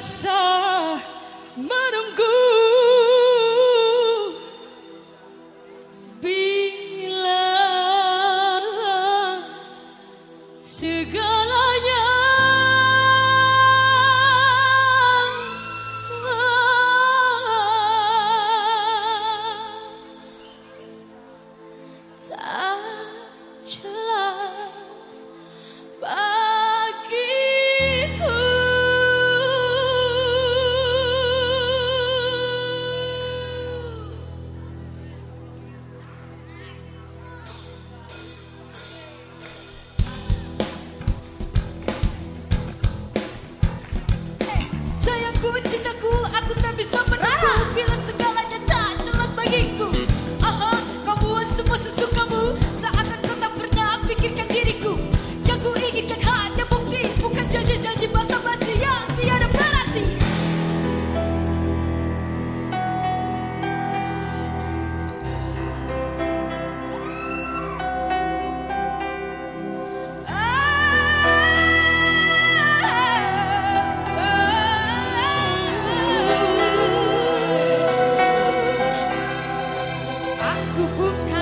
So. Uh, uh, uh.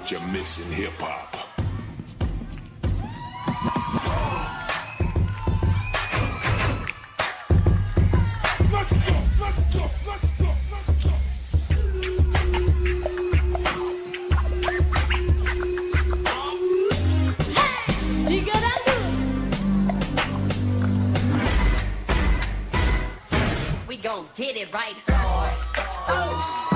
what you're missing hip hop. We gon' get it right, boy. Oh.